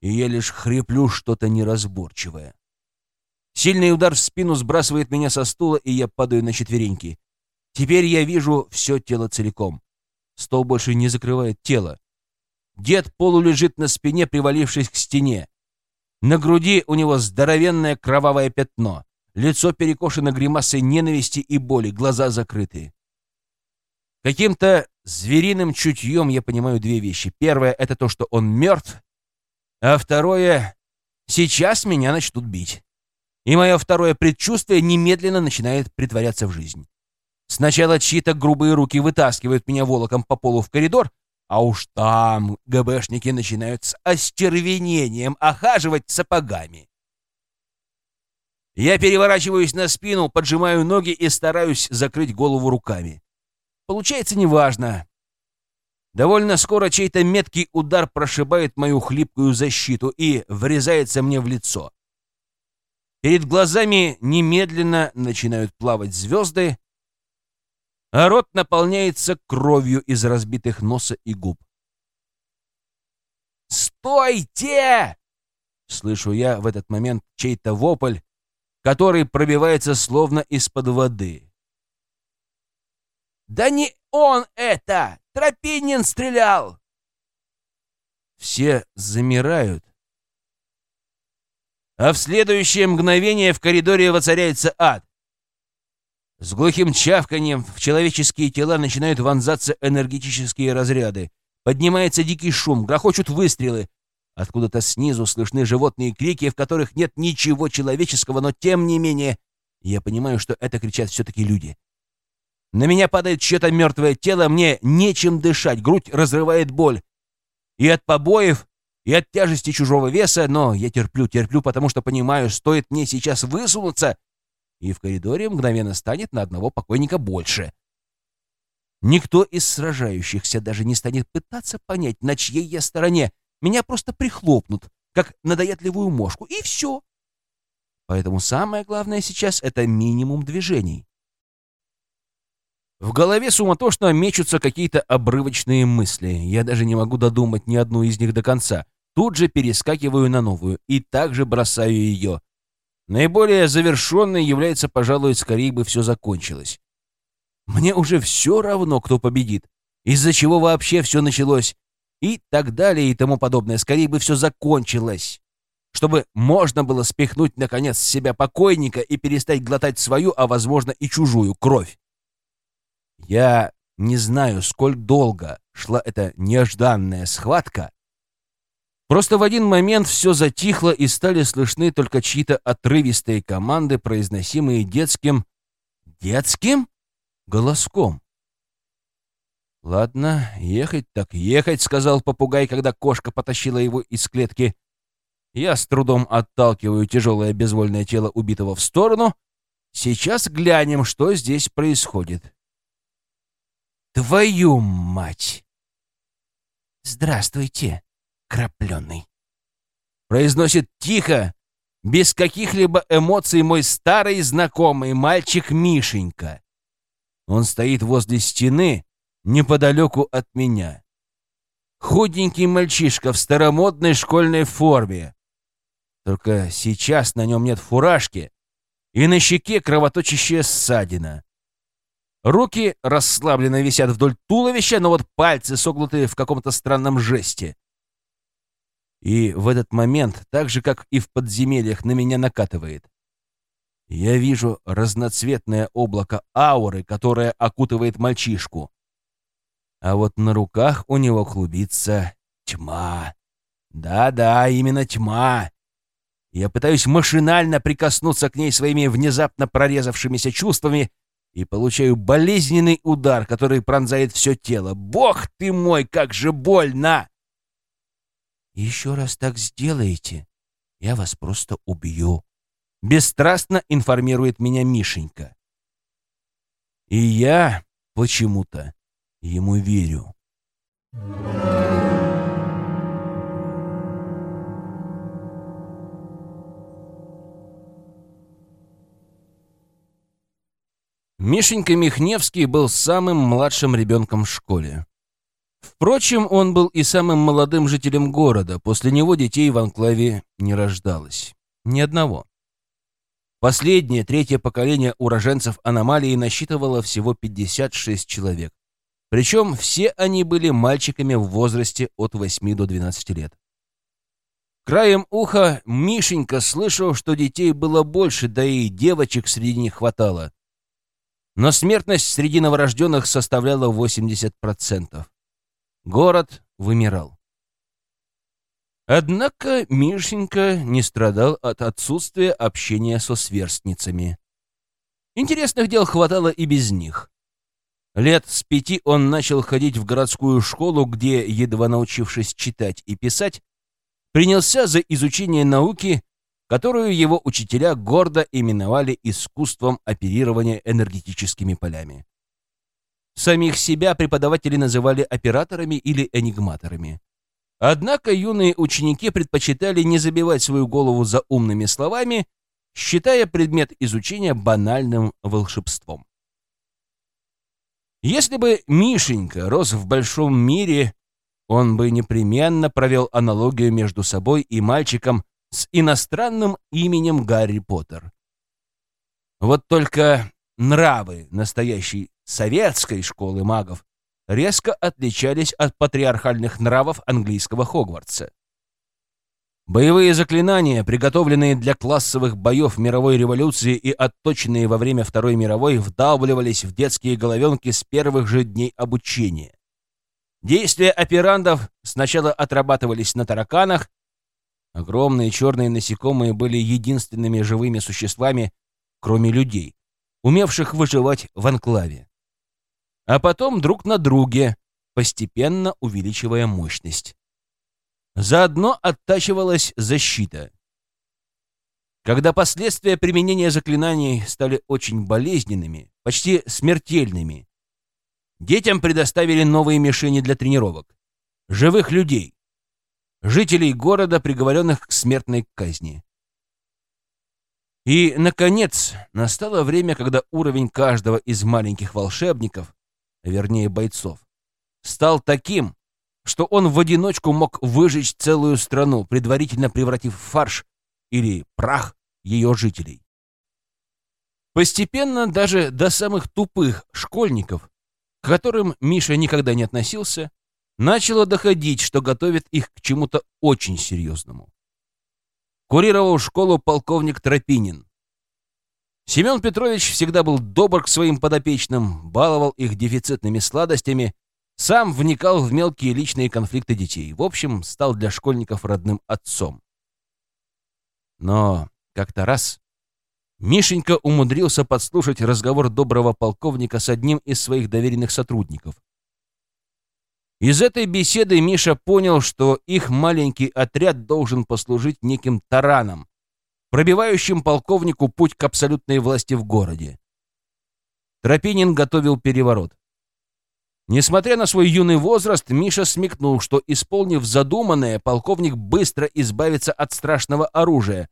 и я лишь хриплю что-то неразборчивое. Сильный удар в спину сбрасывает меня со стула, и я падаю на четвереньки. Теперь я вижу все тело целиком. Стол больше не закрывает тело. Дед полулежит на спине, привалившись к стене. На груди у него здоровенное кровавое пятно. Лицо перекошено гримасой ненависти и боли, глаза закрыты. Каким-то звериным чутьем я понимаю две вещи. Первое — это то, что он мертв, а второе — сейчас меня начнут бить. И мое второе предчувствие немедленно начинает притворяться в жизнь. Сначала чьи-то грубые руки вытаскивают меня волоком по полу в коридор, а уж там ГБшники начинают с остервенением охаживать сапогами. Я переворачиваюсь на спину, поджимаю ноги и стараюсь закрыть голову руками. Получается неважно. Довольно скоро чей-то меткий удар прошибает мою хлипкую защиту и врезается мне в лицо. Перед глазами немедленно начинают плавать звезды, а рот наполняется кровью из разбитых носа и губ. «Стойте!» — слышу я в этот момент чей-то вопль, который пробивается словно из-под воды. «Да не он это! Тропинин стрелял!» Все замирают. А в следующее мгновение в коридоре воцаряется ад. С глухим чавканием в человеческие тела начинают вонзаться энергетические разряды. Поднимается дикий шум, грохочут выстрелы. Откуда-то снизу слышны животные крики, в которых нет ничего человеческого, но тем не менее я понимаю, что это кричат все-таки люди. На меня падает чье-то мертвое тело, мне нечем дышать, грудь разрывает боль. И от побоев, и от тяжести чужого веса, но я терплю, терплю, потому что понимаю, стоит мне сейчас высунуться, и в коридоре мгновенно станет на одного покойника больше. Никто из сражающихся даже не станет пытаться понять, на чьей я стороне. Меня просто прихлопнут, как надоедливую мошку, и все. Поэтому самое главное сейчас — это минимум движений. В голове суматошно мечутся какие-то обрывочные мысли. Я даже не могу додумать ни одну из них до конца. Тут же перескакиваю на новую и также бросаю ее. Наиболее завершенной является, пожалуй, скорее бы все закончилось. Мне уже все равно, кто победит, из-за чего вообще все началось, и так далее и тому подобное. Скорее бы все закончилось, чтобы можно было спихнуть, наконец, с себя покойника и перестать глотать свою, а, возможно, и чужую кровь. Я не знаю, сколь долго шла эта нежданная схватка. Просто в один момент все затихло и стали слышны только чьи-то отрывистые команды, произносимые детским... Детским? Голоском. «Ладно, ехать так ехать», — сказал попугай, когда кошка потащила его из клетки. Я с трудом отталкиваю тяжелое безвольное тело убитого в сторону. Сейчас глянем, что здесь происходит. Твою мать! Здравствуйте, крапленый. Произносит тихо, без каких-либо эмоций мой старый знакомый мальчик Мишенька. Он стоит возле стены, неподалеку от меня. Худенький мальчишка в старомодной школьной форме. Только сейчас на нем нет фуражки, и на щеке кровоточащая ссадина. Руки расслабленно висят вдоль туловища, но вот пальцы согнуты в каком-то странном жесте. И в этот момент, так же, как и в подземельях, на меня накатывает. Я вижу разноцветное облако ауры, которое окутывает мальчишку. А вот на руках у него клубится тьма. Да-да, именно тьма. Я пытаюсь машинально прикоснуться к ней своими внезапно прорезавшимися чувствами, и получаю болезненный удар, который пронзает все тело. Бог ты мой, как же больно! Еще раз так сделаете, я вас просто убью. Бесстрастно информирует меня Мишенька. И я почему-то ему верю. Мишенька Михневский был самым младшим ребенком в школе. Впрочем, он был и самым молодым жителем города. После него детей в анклаве не рождалось. Ни одного. Последнее, третье поколение уроженцев аномалии насчитывало всего 56 человек. Причем все они были мальчиками в возрасте от 8 до 12 лет. Краем уха Мишенька слышал, что детей было больше, да и девочек среди них хватало но смертность среди новорожденных составляла 80%. Город вымирал. Однако Мишенька не страдал от отсутствия общения со сверстницами. Интересных дел хватало и без них. Лет с пяти он начал ходить в городскую школу, где, едва научившись читать и писать, принялся за изучение науки которую его учителя гордо именовали искусством оперирования энергетическими полями. Самих себя преподаватели называли операторами или энигматорами. Однако юные ученики предпочитали не забивать свою голову за умными словами, считая предмет изучения банальным волшебством. Если бы Мишенька рос в большом мире, он бы непременно провел аналогию между собой и мальчиком, с иностранным именем Гарри Поттер. Вот только нравы настоящей советской школы магов резко отличались от патриархальных нравов английского Хогвартса. Боевые заклинания, приготовленные для классовых боев мировой революции и отточенные во время Второй мировой, вдавливались в детские головенки с первых же дней обучения. Действия операндов сначала отрабатывались на тараканах, Огромные черные насекомые были единственными живыми существами, кроме людей, умевших выживать в анклаве. А потом друг на друге, постепенно увеличивая мощность. Заодно оттачивалась защита. Когда последствия применения заклинаний стали очень болезненными, почти смертельными, детям предоставили новые мишени для тренировок. Живых людей, жителей города, приговоренных к смертной казни. И, наконец, настало время, когда уровень каждого из маленьких волшебников, вернее бойцов, стал таким, что он в одиночку мог выжечь целую страну, предварительно превратив в фарш или прах ее жителей. Постепенно даже до самых тупых школьников, к которым Миша никогда не относился, начало доходить, что готовит их к чему-то очень серьезному. Курировал школу полковник Тропинин. Семен Петрович всегда был добр к своим подопечным, баловал их дефицитными сладостями, сам вникал в мелкие личные конфликты детей. В общем, стал для школьников родным отцом. Но как-то раз Мишенька умудрился подслушать разговор доброго полковника с одним из своих доверенных сотрудников. Из этой беседы Миша понял, что их маленький отряд должен послужить неким тараном, пробивающим полковнику путь к абсолютной власти в городе. Тропинин готовил переворот. Несмотря на свой юный возраст, Миша смекнул, что, исполнив задуманное, полковник быстро избавится от страшного оружия.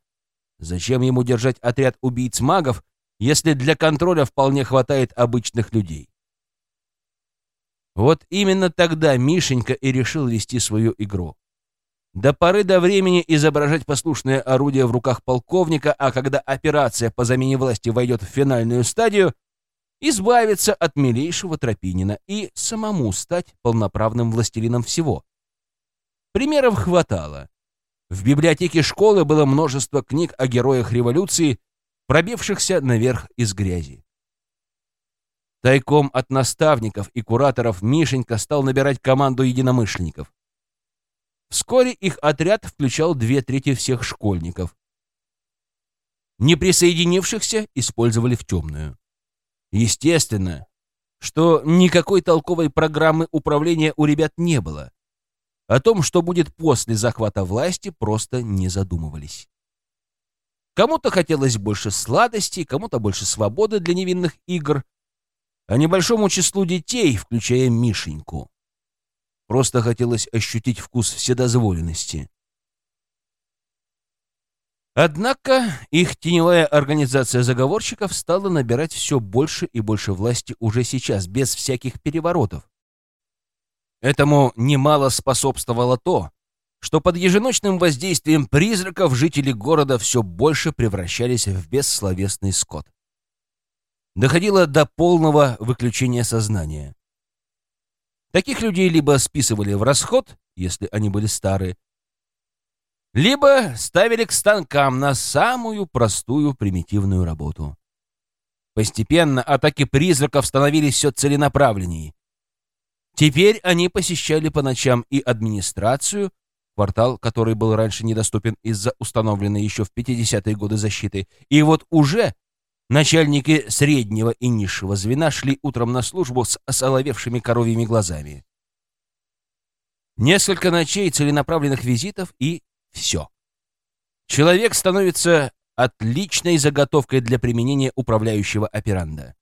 Зачем ему держать отряд убийц-магов, если для контроля вполне хватает обычных людей? Вот именно тогда Мишенька и решил вести свою игру. До поры до времени изображать послушное орудие в руках полковника, а когда операция по замене власти войдет в финальную стадию, избавиться от милейшего Тропинина и самому стать полноправным властелином всего. Примеров хватало. В библиотеке школы было множество книг о героях революции, пробившихся наверх из грязи. Тайком от наставников и кураторов Мишенька стал набирать команду единомышленников. Вскоре их отряд включал две трети всех школьников. Не присоединившихся использовали в темную. Естественно, что никакой толковой программы управления у ребят не было. О том, что будет после захвата власти, просто не задумывались. Кому-то хотелось больше сладостей, кому-то больше свободы для невинных игр, а небольшому числу детей, включая Мишеньку, просто хотелось ощутить вкус вседозволенности. Однако их теневая организация заговорщиков стала набирать все больше и больше власти уже сейчас, без всяких переворотов. Этому немало способствовало то, что под еженочным воздействием призраков жители города все больше превращались в бессловесный скот. Доходило до полного выключения сознания. Таких людей либо списывали в расход, если они были старые, либо ставили к станкам на самую простую примитивную работу. Постепенно атаки призраков становились все целенаправленнее. Теперь они посещали по ночам и администрацию, квартал, который был раньше недоступен из-за установленной еще в 50-е годы защиты, и вот уже начальники среднего и низшего звена шли утром на службу с осоловевшими коровьими глазами. Несколько ночей целенаправленных визитов и все. Человек становится отличной заготовкой для применения управляющего операнда.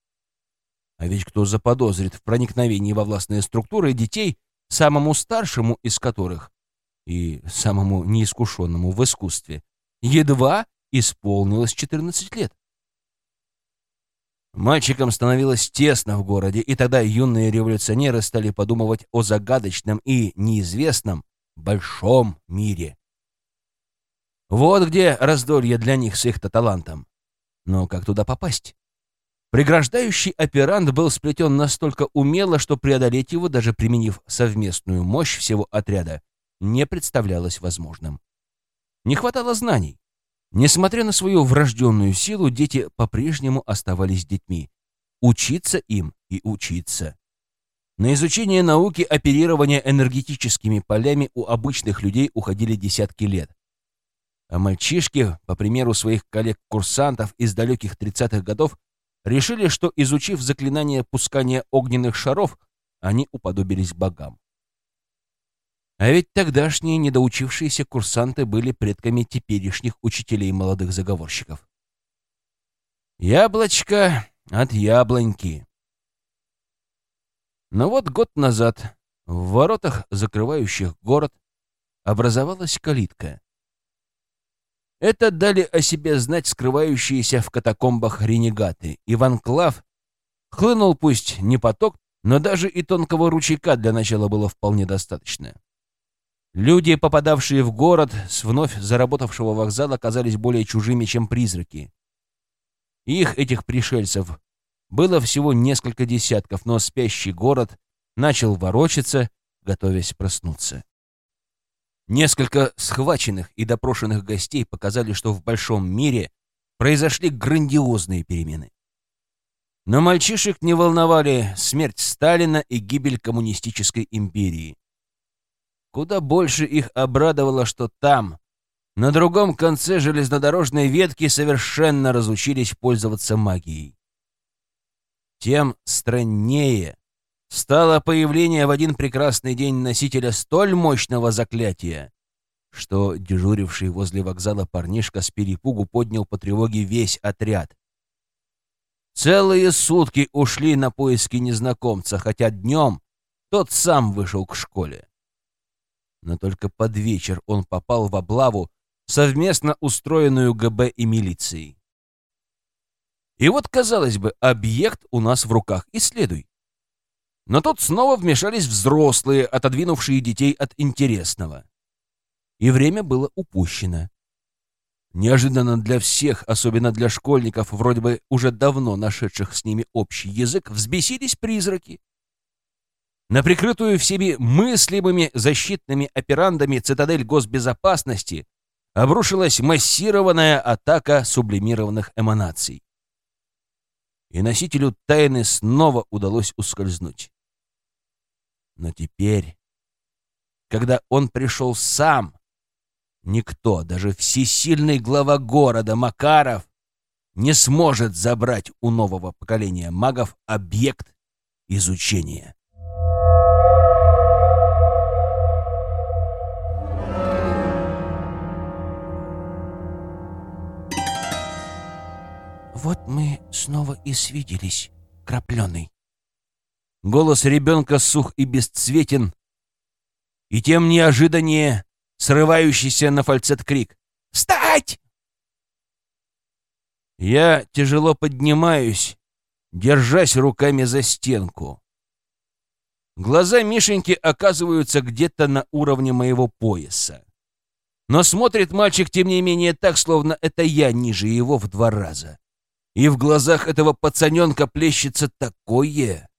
А ведь кто заподозрит в проникновении во властные структуры детей, самому старшему из которых и самому неискушенному в искусстве едва исполнилось 14 лет. Мальчикам становилось тесно в городе, и тогда юные революционеры стали подумывать о загадочном и неизвестном большом мире. Вот где раздолье для них с их-то талантом. Но как туда попасть? Преграждающий оперант был сплетен настолько умело, что преодолеть его, даже применив совместную мощь всего отряда, не представлялось возможным. Не хватало знаний. Несмотря на свою врожденную силу, дети по-прежнему оставались детьми. Учиться им и учиться. На изучение науки оперирования энергетическими полями у обычных людей уходили десятки лет. А мальчишки, по примеру своих коллег-курсантов из далеких 30-х годов, решили, что, изучив заклинание пускания огненных шаров, они уподобились богам. А ведь тогдашние недоучившиеся курсанты были предками теперешних учителей молодых заговорщиков. Яблочко от яблоньки. Но вот год назад в воротах, закрывающих город, образовалась калитка. Это дали о себе знать скрывающиеся в катакомбах ренегаты, и в анклав хлынул пусть не поток, но даже и тонкого ручейка для начала было вполне достаточно. Люди, попадавшие в город с вновь заработавшего вокзала, казались более чужими, чем призраки. Их, этих пришельцев, было всего несколько десятков, но спящий город начал ворочаться, готовясь проснуться. Несколько схваченных и допрошенных гостей показали, что в большом мире произошли грандиозные перемены. Но мальчишек не волновали смерть Сталина и гибель коммунистической империи. Куда больше их обрадовало, что там, на другом конце железнодорожной ветки, совершенно разучились пользоваться магией. Тем страннее стало появление в один прекрасный день носителя столь мощного заклятия, что дежуривший возле вокзала парнишка с перепугу поднял по тревоге весь отряд. Целые сутки ушли на поиски незнакомца, хотя днем тот сам вышел к школе. Но только под вечер он попал в облаву, совместно устроенную ГБ и милицией. И вот, казалось бы, объект у нас в руках, исследуй. Но тут снова вмешались взрослые, отодвинувшие детей от интересного. И время было упущено. Неожиданно для всех, особенно для школьников, вроде бы уже давно нашедших с ними общий язык, взбесились призраки. На прикрытую всеми мыслимыми защитными операндами цитадель госбезопасности обрушилась массированная атака сублимированных эманаций. И носителю тайны снова удалось ускользнуть. Но теперь, когда он пришел сам, никто, даже всесильный глава города Макаров, не сможет забрать у нового поколения магов объект изучения. «Вот мы снова и свиделись, крапленый». Голос ребенка сух и бесцветен, и тем неожиданнее срывающийся на фальцет крик. «Встать!» Я тяжело поднимаюсь, держась руками за стенку. Глаза Мишеньки оказываются где-то на уровне моего пояса. Но смотрит мальчик, тем не менее, так, словно это я ниже его в два раза. И в глазах этого пацаненка плещется такое.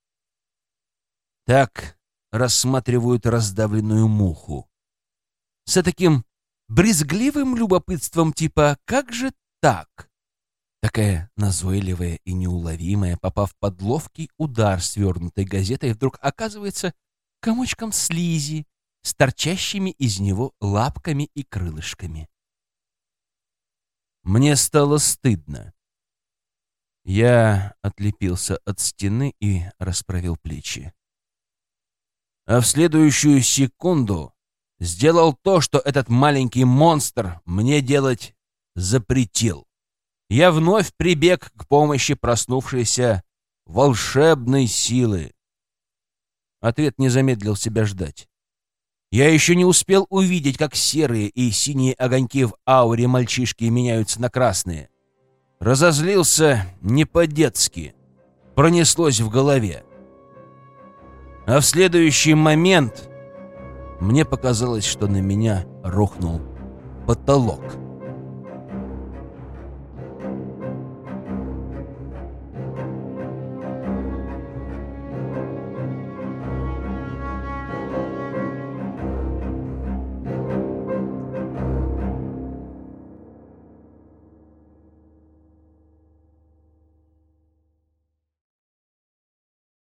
Так рассматривают раздавленную муху с таким брезгливым любопытством типа «как же так?» Такая назойливая и неуловимая, попав под ловкий удар свернутой газетой, вдруг оказывается комочком слизи с торчащими из него лапками и крылышками. Мне стало стыдно. Я отлепился от стены и расправил плечи. А в следующую секунду сделал то, что этот маленький монстр мне делать запретил. Я вновь прибег к помощи проснувшейся волшебной силы. Ответ не замедлил себя ждать. Я еще не успел увидеть, как серые и синие огоньки в ауре мальчишки меняются на красные. Разозлился не по-детски. Пронеслось в голове. А в следующий момент мне показалось, что на меня рухнул потолок.